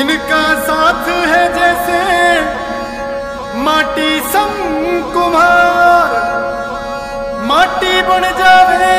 इनका साथ है जैसे माटी सम कुमार माटी बन जावे